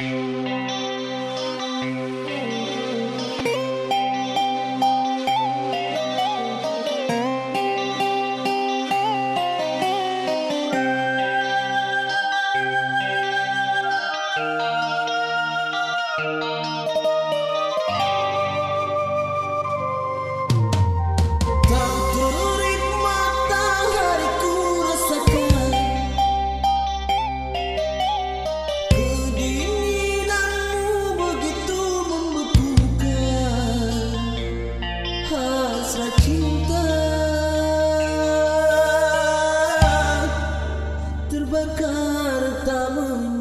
you matamu